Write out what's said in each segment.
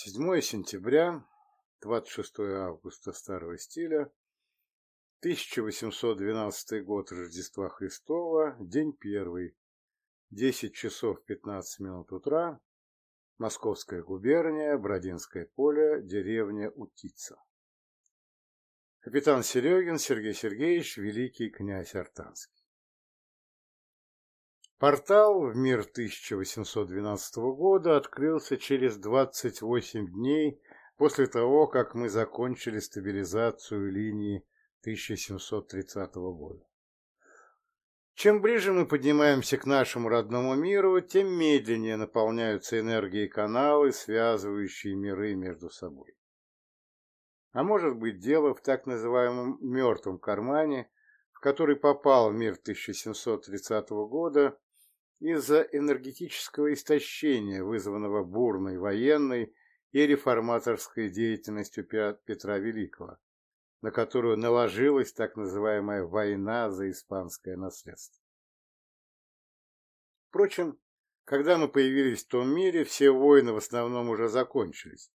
7 сентября, 26 августа старого стиля, 1812 год Рождества Христова, день первый, 10 часов 15 минут утра, Московская губерния, Бродинское поле, деревня Утица. Капитан Серегин Сергей Сергеевич, великий князь Артанский. Портал в мир 1812 года открылся через 28 дней после того, как мы закончили стабилизацию линии 1730 года. Чем ближе мы поднимаемся к нашему родному миру, тем медленнее наполняются энергией каналы, связывающие миры между собой. А может быть дело в так называемом «мертвом кармане», в который попал мир 1730 года из-за энергетического истощения, вызванного бурной военной и реформаторской деятельностью Петра Великого, на которую наложилась так называемая война за испанское наследство. Впрочем, когда мы появились в том мире, все войны в основном уже закончились.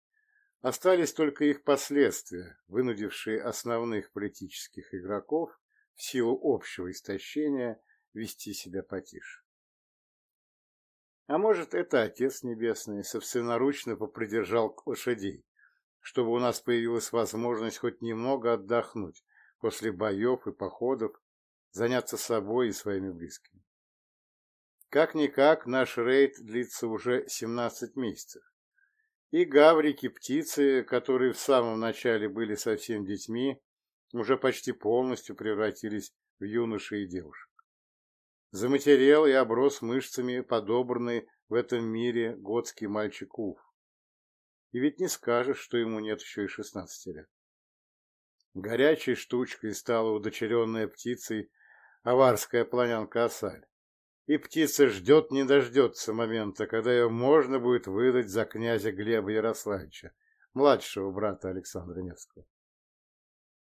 Остались только их последствия, вынудившие основных политических игроков в силу общего истощения вести себя потише. А может, это Отец Небесный собственноручно попридержал лошадей, чтобы у нас появилась возможность хоть немного отдохнуть после боев и походов, заняться собой и своими близкими. Как-никак наш рейд длится уже 17 месяцев. И гаврики, птицы, которые в самом начале были совсем детьми, уже почти полностью превратились в юношей и девушек заматерел и оброс мышцами подобранный в этом мире готский мальчик Уф. И ведь не скажешь, что ему нет еще и шестнадцати лет. Горячей штучкой стала удочеренная птицей аварская планянка Асаль. И птица ждет не дождется момента, когда ее можно будет выдать за князя Глеба Ярославича, младшего брата Александра Невского.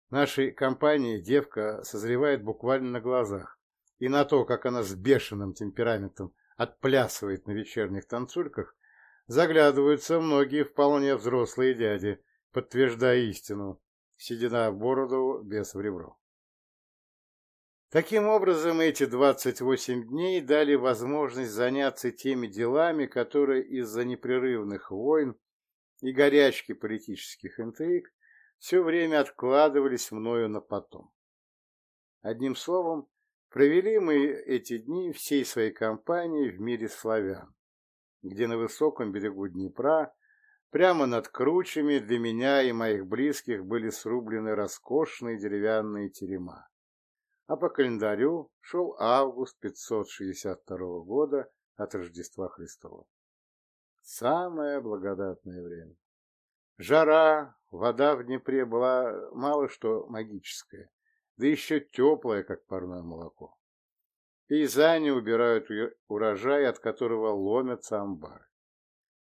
Нашей компании девка созревает буквально на глазах, и на то, как она с бешеным темпераментом отплясывает на вечерних танцульках, заглядываются многие вполне взрослые дяди, подтверждая истину, седина в бороду, без в ребро. Таким образом, эти 28 дней дали возможность заняться теми делами, которые из-за непрерывных войн и горячки политических интриг все время откладывались мною на потом. Одним словом, Провели мы эти дни всей своей компанией в мире славян, где на высоком берегу Днепра, прямо над кручами для меня и моих близких были срублены роскошные деревянные терема. А по календарю шел август 562 года от Рождества Христова. Самое благодатное время. Жара, вода в Днепре была мало что магическая, да еще теплое, как парное молоко. Пейзане убирают урожай, от которого ломятся амбары.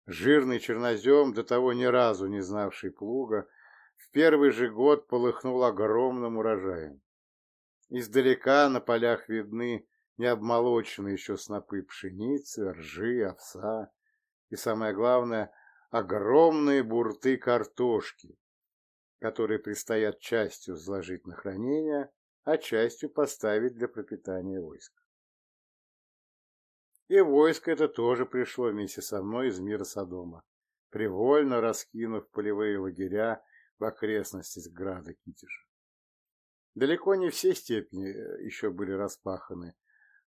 Жирный чернозем, до того ни разу не знавший плуга, в первый же год полыхнул огромным урожаем. Издалека на полях видны необмолоченные еще снопы пшеницы, ржи, овса и, самое главное, огромные бурты картошки, которые предстоят частью сложить на хранение, а частью поставить для пропитания войск. И войско это тоже пришло вместе со мной из мира Содома, привольно раскинув полевые лагеря в окрестностях града Китежа. Далеко не все степени еще были распаханы,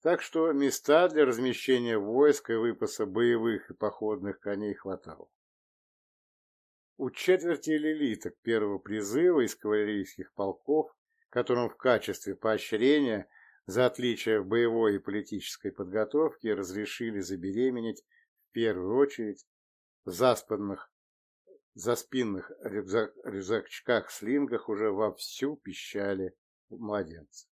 так что места для размещения войск и выпаса боевых и походных коней хватало. У четверти лилиток первого призыва из кавалерийских полков, которым в качестве поощрения за отличие в боевой и политической подготовке разрешили забеременеть в первую очередь в заспанных, заспинных рюкзак, рюкзачках-слингах уже вовсю пищали младенцы.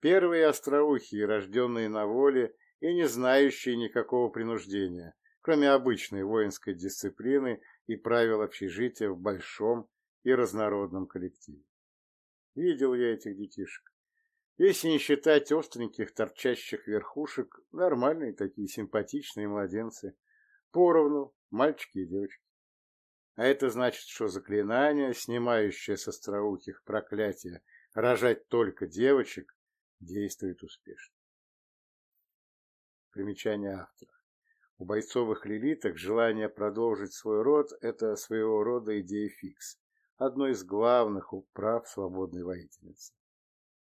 Первые остроухие, рожденные на воле и не знающие никакого принуждения, кроме обычной воинской дисциплины и правил общежития в большом и разнородном коллективе. Видел я этих детишек. Если не считать остреньких торчащих верхушек, нормальные такие симпатичные младенцы, Поровну, мальчики и девочки. А это значит, что заклинание, снимающее с остроухих проклятие рожать только девочек, действует успешно. Примечание автора. У бойцовых лилиток желание продолжить свой род – это своего рода идея фикс, одно из главных прав свободной воительницы.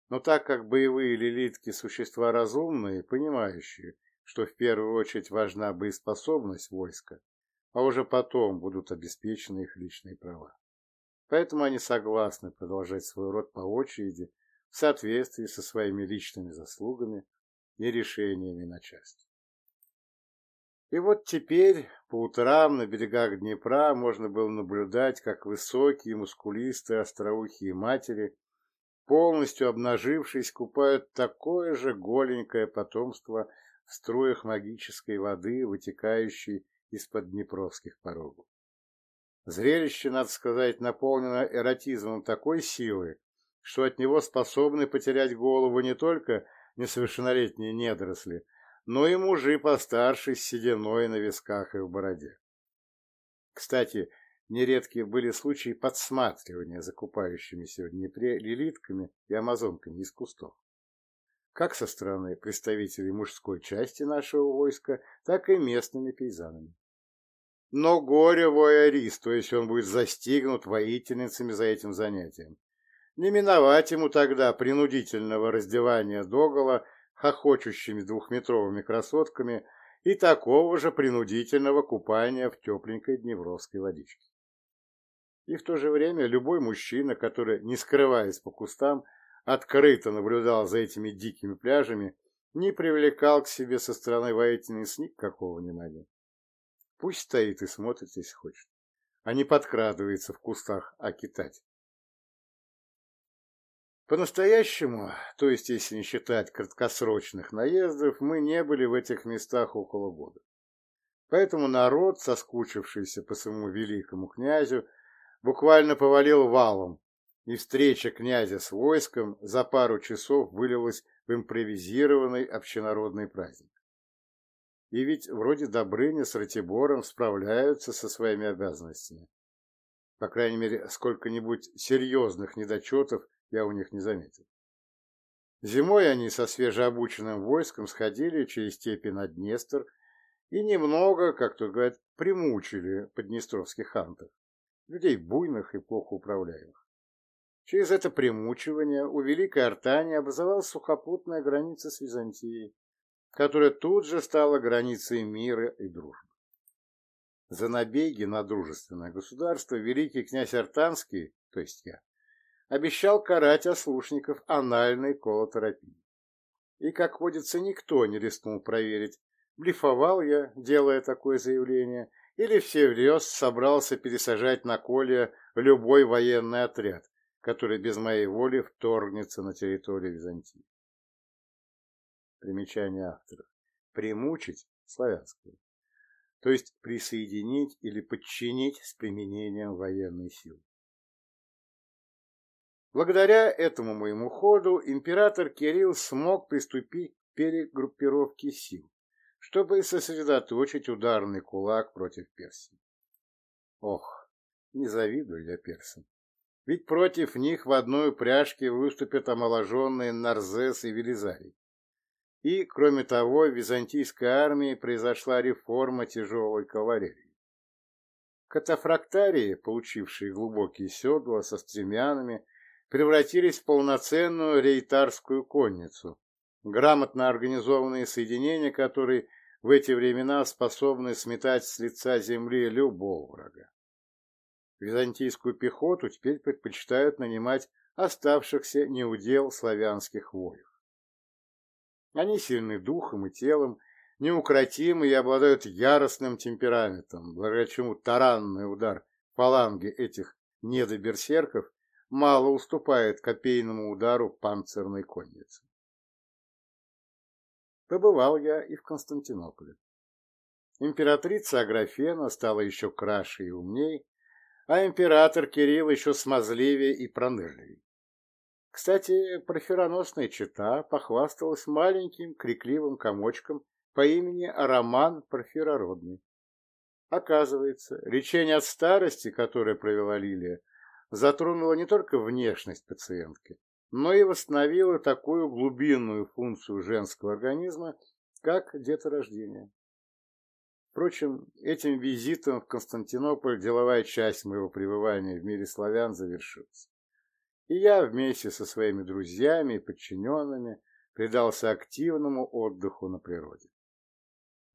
Но так как боевые лилитки – существа разумные, понимающие, что в первую очередь важна боеспособность войска, а уже потом будут обеспечены их личные права. Поэтому они согласны продолжать свой род по очереди в соответствии со своими личными заслугами и решениями начальства. И вот теперь по утрам на берегах Днепра можно было наблюдать, как высокие, мускулистые, остроухие матери, полностью обнажившись, купают такое же голенькое потомство в струях магической воды, вытекающей из-под днепровских порогов. Зрелище, надо сказать, наполнено эротизмом такой силы, что от него способны потерять голову не только несовершеннолетние недоросли, но и мужи постарше с сединой на висках и в бороде. Кстати, нередки были случаи подсматривания закупающимися в Днепре лилитками и амазонками из кустов. Как со стороны представителей мужской части нашего войска, так и местными пейзанами. Но горе воярист, то есть он будет застигнут воительницами за этим занятием. Не миновать ему тогда принудительного раздевания догола хохочущими двухметровыми красотками и такого же принудительного купания в тепленькой дневровской водичке. И в то же время любой мужчина, который, не скрываясь по кустам, открыто наблюдал за этими дикими пляжами, не привлекал к себе со стороны воительниц никакого внимания. Пусть стоит и смотрит, если хочет, а не подкрадывается в кустах окитать. По-настоящему, то есть если не считать краткосрочных наездов, мы не были в этих местах около года. Поэтому народ, соскучившийся по своему великому князю, буквально повалил валом, и встреча князя с войском за пару часов вылилась в импровизированный общенародный праздник. И ведь вроде Добрыня с Ратибором справляются со своими обязанностями. По крайней мере, сколько-нибудь серьезных недочетов я у них не заметил. Зимой они со свежеобученным войском сходили через степи на Днестр и немного, как тут говорят, примучили поднестровских хантов, людей буйных и плохо управляемых. Через это примучивание у Великой Артании образовалась сухопутная граница с Византией, которая тут же стала границей мира и дружбы. За набеги на дружественное государство великий князь Артанский, то есть я, обещал карать ослушников анальной колотерапией. И, как водится, никто не рискнул проверить, блефовал я, делая такое заявление, или всерьез собрался пересажать на коле любой военный отряд, который без моей воли вторгнется на территорию Византии. Примечание авторов. Примучить славянское. То есть присоединить или подчинить с применением военной силы. Благодаря этому моему ходу император Кирилл смог приступить к перегруппировке сил, чтобы сосредоточить ударный кулак против Персии. Ох, не завидую я персам. Ведь против них в одной упряжке выступят омоложенные Нарзес и Велизарий. И, кроме того, в византийской армии произошла реформа тяжелой кавалерии. Катафрактарии, получившие глубокие седла со стремянами, превратились в полноценную рейтарскую конницу, грамотно организованные соединения, которые в эти времена способны сметать с лица земли любого врага. Византийскую пехоту теперь предпочитают нанимать оставшихся неудел славянских воев. Они сильны духом и телом, неукротимы и обладают яростным темпераментом, благодаря чему таранный удар фаланги этих недоберсерков мало уступает копейному удару панцирной конницы. Побывал я и в Константинополе. Императрица Аграфена стала еще краше и умней, а император Кирилл еще смазливее и пронырливее. Кстати, профироносная чита похвасталась маленьким крикливым комочком по имени Роман Порфирородный. Оказывается, лечение от старости, которое провела Лилия, затронуло не только внешность пациентки, но и восстановило такую глубинную функцию женского организма, как деторождение. Впрочем, этим визитом в Константинополь деловая часть моего пребывания в мире славян завершилась. И я вместе со своими друзьями и подчиненными предался активному отдыху на природе.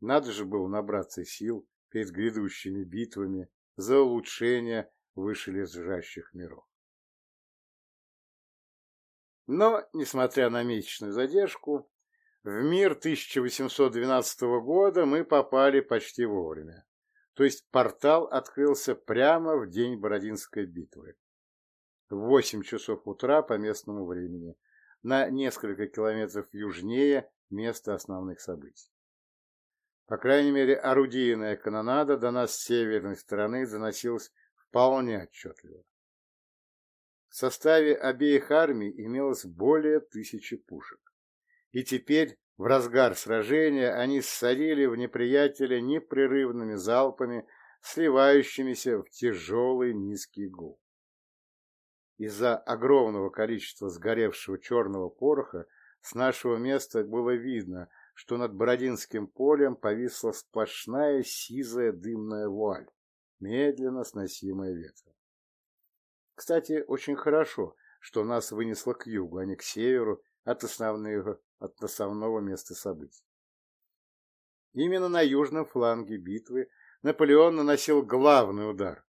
Надо же было набраться сил перед грядущими битвами за улучшение вышележащих миров. Но, несмотря на месячную задержку, в мир 1812 года мы попали почти вовремя. То есть портал открылся прямо в день Бородинской битвы. В 8 часов утра по местному времени, на несколько километров южнее места основных событий. По крайней мере, орудийная канонада до нас с северной стороны заносилась вполне отчетливо. В составе обеих армий имелось более тысячи пушек. И теперь, в разгар сражения, они ссорили в неприятеля непрерывными залпами, сливающимися в тяжелый низкий гул. Из-за огромного количества сгоревшего черного пороха с нашего места было видно, что над Бородинским полем повисла сплошная сизая дымная вуаль, медленно сносимая ветром. Кстати, очень хорошо, что нас вынесло к югу, а не к северу от основного, от основного места событий. Именно на южном фланге битвы Наполеон наносил главный удар.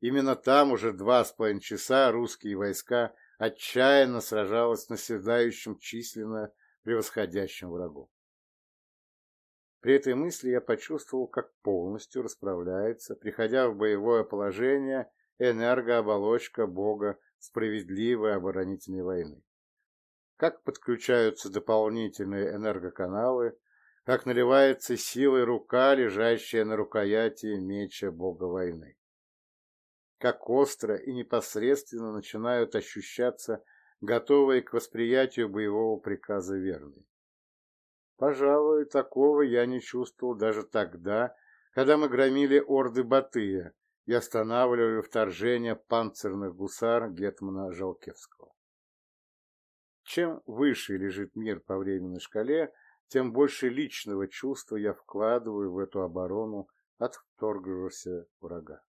Именно там уже два с половиной часа русские войска отчаянно сражались с наседающим численно превосходящим врагом. При этой мысли я почувствовал, как полностью расправляется, приходя в боевое положение, энергооболочка Бога справедливой оборонительной войны. Как подключаются дополнительные энергоканалы, как наливается силой рука, лежащая на рукояти меча Бога войны. Как остро и непосредственно начинают ощущаться готовые к восприятию боевого приказа верные. Пожалуй, такого я не чувствовал даже тогда, когда мы громили орды Батыя и останавливали вторжение панцирных гусар Гетмана Жалкевского. Чем выше лежит мир по временной шкале, тем больше личного чувства я вкладываю в эту оборону от вторгшегося врага.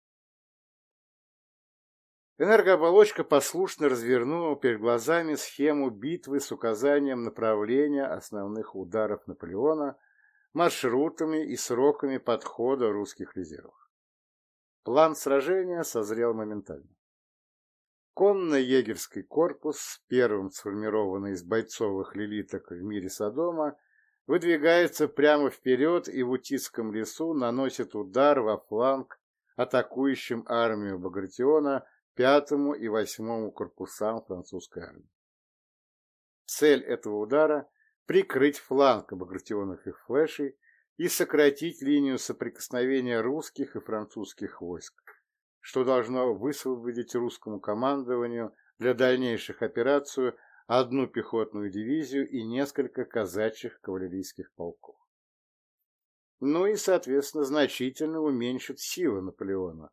Энергооболочка послушно развернула перед глазами схему битвы с указанием направления основных ударов Наполеона, маршрутами и сроками подхода русских резервов. План сражения созрел моментально. Конно-егерский корпус, первым сформированный из бойцовых лилиток в мире Содома, выдвигается прямо вперед и в Утицком лесу наносит удар во фланг атакующим армию Багратиона пятому и восьмому корпусам французской армии. Цель этого удара – прикрыть фланг багратионных флешей и сократить линию соприкосновения русских и французских войск, что должно высвободить русскому командованию для дальнейших операций одну пехотную дивизию и несколько казачьих кавалерийских полков. Ну и, соответственно, значительно уменьшит силы Наполеона,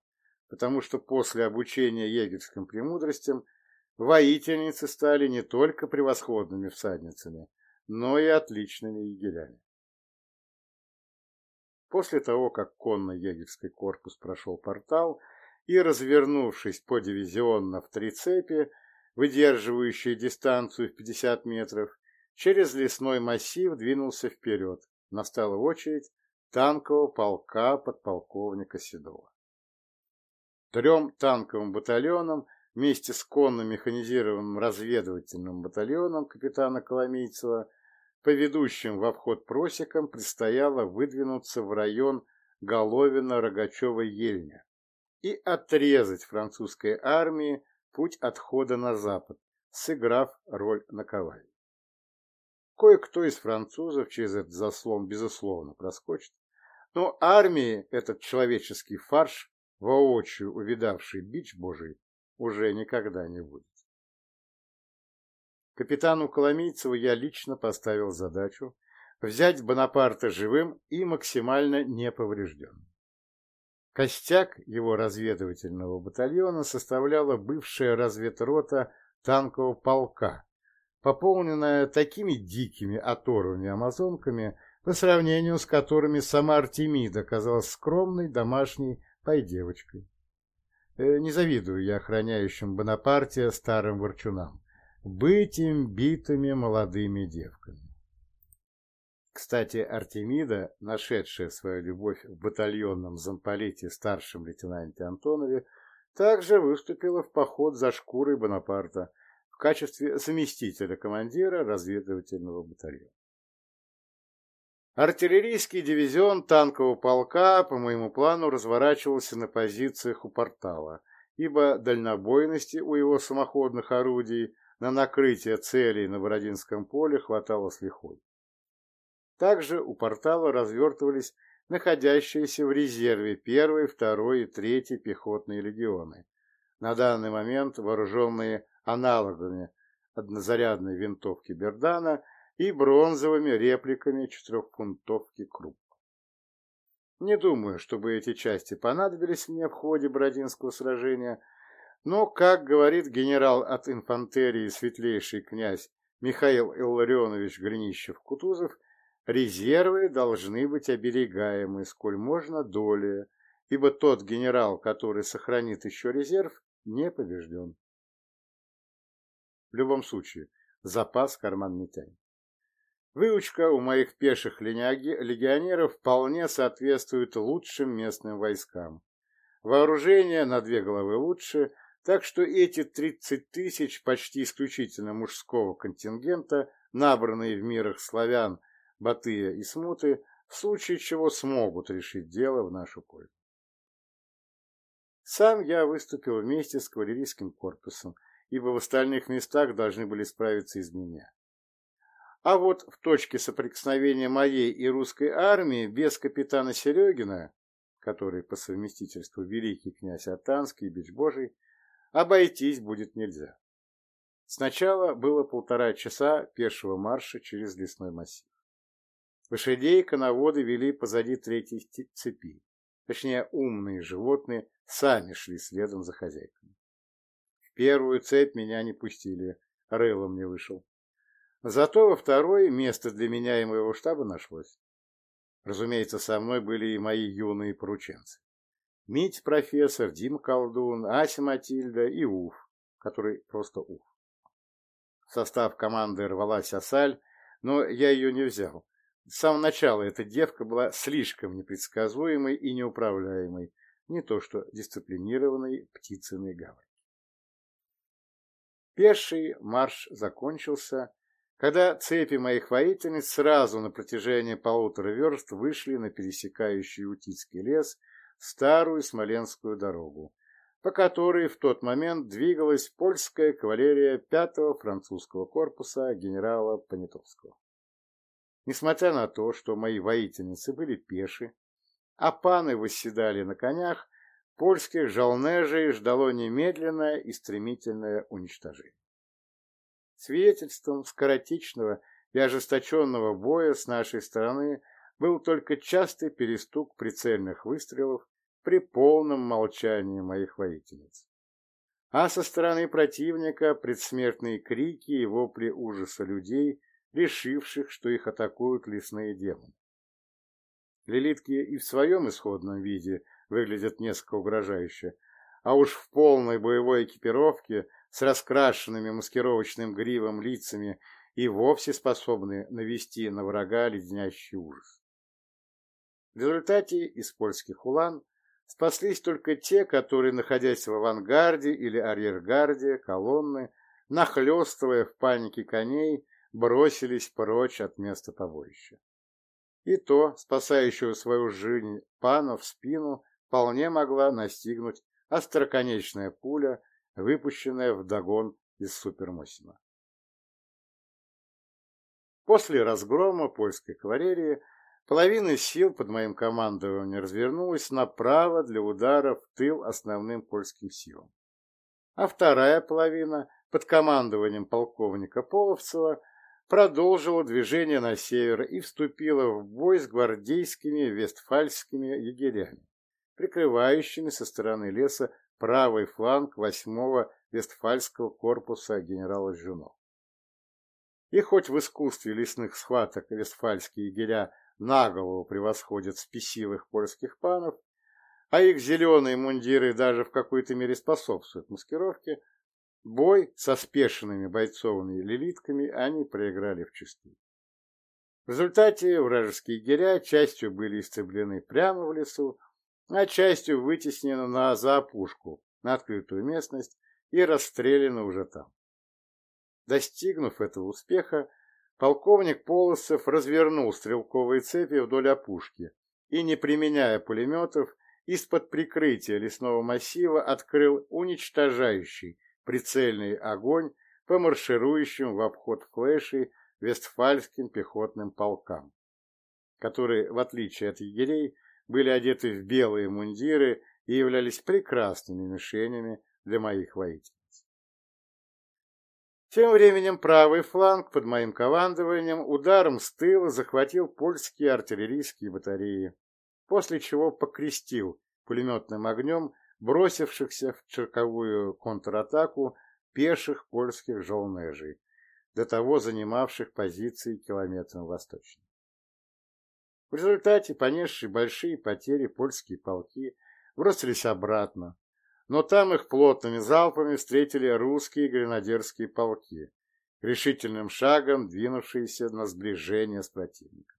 потому что после обучения егерским премудростям воительницы стали не только превосходными всадницами, но и отличными егерями. После того, как конно-егерский корпус прошел портал и, развернувшись по дивизионно в три цепи, выдерживающие дистанцию в 50 метров, через лесной массив двинулся вперед. Настала очередь танкового полка подполковника Седова. Трем танковым батальонам вместе с конно-механизированным разведывательным батальоном капитана Коломейцева по ведущим во вход просекам предстояло выдвинуться в район Головина-Рогачева-Ельня и отрезать французской армии путь отхода на запад, сыграв роль наковальни. Кое-кто из французов через этот заслон, безусловно, проскочит, но армии этот человеческий фарш воочию увидавший бич Божий, уже никогда не будет. Капитану Коломийцеву я лично поставил задачу взять Бонапарта живым и максимально неповрежденным. Костяк его разведывательного батальона составляла бывшая разведрота танкового полка, пополненная такими дикими оторвами амазонками, по сравнению с которыми сама Артемида казалась скромной домашней пай-девочкой. Э, не завидую я охраняющим Бонапартия старым ворчунам. Быть им битыми молодыми девками. Кстати, Артемида, нашедшая свою любовь в батальонном замполите старшем лейтенанте Антонове, также выступила в поход за шкурой Бонапарта в качестве заместителя командира разведывательного батальона. Артиллерийский дивизион танкового полка по моему плану разворачивался на позициях у портала, ибо дальнобойности у его самоходных орудий на накрытие целей на Бородинском поле хватало с лихвой. Также у портала развертывались находящиеся в резерве 1, 2 и 3 пехотные легионы, на данный момент вооруженные аналогами однозарядной винтовки Бердана и бронзовыми репликами четырехфунтовки Круп. Не думаю, чтобы эти части понадобились мне в ходе Бородинского сражения, но, как говорит генерал от инфантерии светлейший князь Михаил Илларионович Гринищев-Кутузов, резервы должны быть оберегаемы сколь можно долее, ибо тот генерал, который сохранит еще резерв, не побежден. В любом случае, запас карман не тянет. Выучка у моих пеших легионеров вполне соответствует лучшим местным войскам. Вооружение на две головы лучше, так что эти 30 тысяч почти исключительно мужского контингента, набранные в мирах славян, Батыя и Смуты, в случае чего смогут решить дело в нашу пользу. Сам я выступил вместе с кавалерийским корпусом, ибо в остальных местах должны были справиться из меня. А вот в точке соприкосновения моей и русской армии без капитана Серегина, который по совместительству великий князь Артанский и Бич Божий, обойтись будет нельзя. Сначала было полтора часа пешего марша через лесной массив. Лошадей коноводы вели позади третьей цепи. Точнее, умные животные сами шли следом за хозяйками. В первую цепь меня не пустили, рылом не вышел. Зато во второй место для меня и моего штаба нашлось. Разумеется, со мной были и мои юные порученцы. Мить профессор, Дим колдун, Ася Матильда и Уф, который просто Уф. В состав команды рвалась Асаль, но я ее не взял. С самого начала эта девка была слишком непредсказуемой и неуправляемой, не то что дисциплинированной птицыной гавань. Пеший марш закончился, когда цепи моих воительниц сразу на протяжении полутора верст вышли на пересекающий Утицкий лес старую Смоленскую дорогу, по которой в тот момент двигалась польская кавалерия пятого французского корпуса генерала Понятовского. Несмотря на то, что мои воительницы были пеши, а паны восседали на конях, польских жалнежей ждало немедленное и стремительное уничтожение. Свидетельством скоротечного и ожесточенного боя с нашей стороны был только частый перестук прицельных выстрелов при полном молчании моих воительниц. А со стороны противника предсмертные крики и вопли ужаса людей, решивших, что их атакуют лесные демоны. Лилитки и в своем исходном виде выглядят несколько угрожающе, а уж в полной боевой экипировке с раскрашенными маскировочным гривом лицами и вовсе способны навести на врага леденящий ужас. В результате из польских улан спаслись только те, которые, находясь в авангарде или арьергарде колонны, нахлестывая в панике коней, бросились прочь от места побоища. И то, спасающего свою жизнь пана в спину, вполне могла настигнуть остроконечная пуля выпущенная в догон из супермосина. После разгрома польской кавалерии половина сил под моим командованием развернулась направо для удара в тыл основным польским силам, а вторая половина под командованием полковника Половцева продолжила движение на север и вступила в бой с гвардейскими вестфальскими егерями, прикрывающими со стороны леса правый фланг 8-го Вестфальского корпуса генерала Жунов. И хоть в искусстве лесных схваток вестфальские егеря наголову превосходят спесивых польских панов, а их зеленые мундиры даже в какой-то мере способствуют маскировке, бой со спешенными бойцовыми лилитками они проиграли в чистую. В результате вражеские егеря частью были истреблены прямо в лесу, а частью вытеснены на заопушку, на открытую местность и расстреляны уже там. Достигнув этого успеха, полковник Полосов развернул стрелковые цепи вдоль опушки и, не применяя пулеметов, из-под прикрытия лесного массива открыл уничтожающий прицельный огонь по марширующим в обход флешей вестфальским пехотным полкам, которые, в отличие от егерей, были одеты в белые мундиры и являлись прекрасными мишенями для моих воительниц. Тем временем правый фланг под моим командованием ударом с тыла захватил польские артиллерийские батареи, после чего покрестил пулеметным огнем бросившихся в черковую контратаку пеших польских желнежей, до того занимавших позиции километром восточнее. В результате понесшие большие потери польские полки бросились обратно, но там их плотными залпами встретили русские гренадерские полки, решительным шагом двинувшиеся на сближение с противником.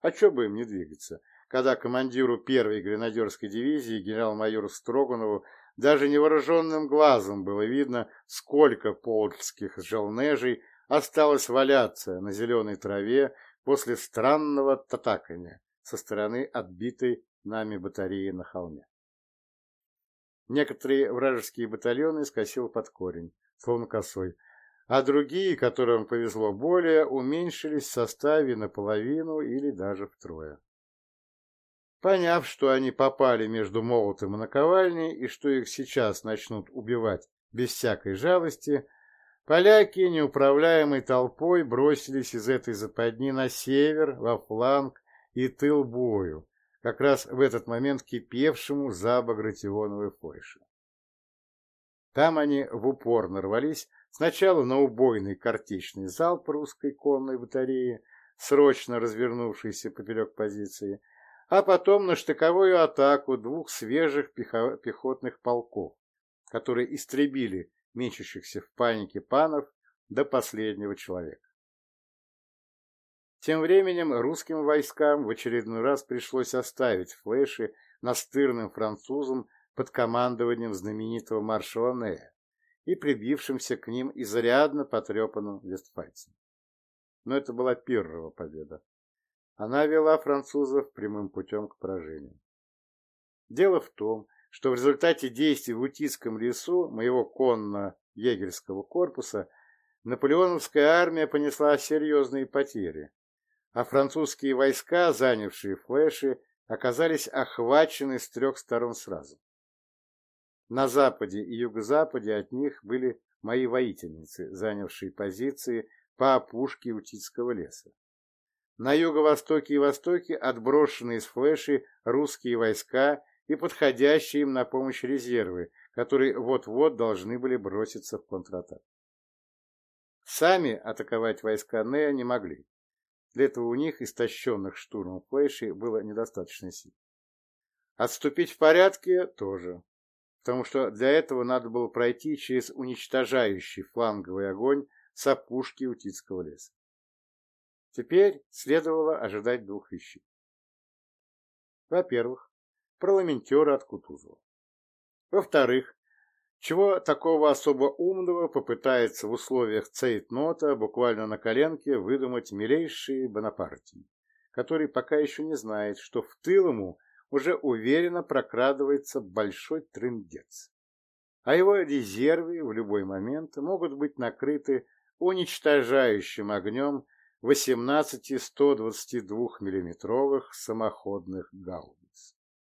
А что бы им не двигаться, когда командиру первой гренадерской дивизии генерал-майору Строганову даже невооруженным глазом было видно, сколько польских желнежей осталось валяться на зеленой траве после странного татакания со стороны отбитой нами батареи на холме. Некоторые вражеские батальоны скосил под корень, словно косой, а другие, которым повезло более, уменьшились в составе наполовину или даже втрое. Поняв, что они попали между молотом и наковальней, и что их сейчас начнут убивать без всякой жалости, поляки неуправляемой толпой бросились из этой западни на север, во фланг и тыл бою, как раз в этот момент кипевшему за Багратионовой Польши. Там они в упор нарвались сначала на убойный картечный залп русской конной батареи, срочно развернувшейся поперек позиции, а потом на штыковую атаку двух свежих пехотных полков, которые истребили мечущихся в панике панов до последнего человека. Тем временем русским войскам в очередной раз пришлось оставить флеши настырным французам под командованием знаменитого маршала Нея и прибившимся к ним изрядно потрепанным вестфальцам. Но это была первая победа. Она вела французов прямым путем к поражению. Дело в том, что в результате действий в Утицком лесу моего конно-егерского корпуса наполеоновская армия понесла серьезные потери, а французские войска, занявшие флеши, оказались охвачены с трех сторон сразу. На западе и юго-западе от них были мои воительницы, занявшие позиции по опушке Утицкого леса. На юго-востоке и востоке отброшены из флеши русские войска и подходящие им на помощь резервы, которые вот-вот должны были броситься в контратаку. Сами атаковать войска Нея не могли. Для этого у них, истощенных штурмом флеши, было недостаточно сил. Отступить в порядке тоже, потому что для этого надо было пройти через уничтожающий фланговый огонь с опушки Утицкого леса. Теперь следовало ожидать двух вещей. Во-первых, парламентера от Кутузова. Во-вторых, чего такого особо умного попытается в условиях цейтнота буквально на коленке выдумать милейший Бонапартий, который пока еще не знает, что в тыл ему уже уверенно прокрадывается большой трындец, а его резервы в любой момент могут быть накрыты уничтожающим огнем 18 122 миллиметровых самоходных гаубиц.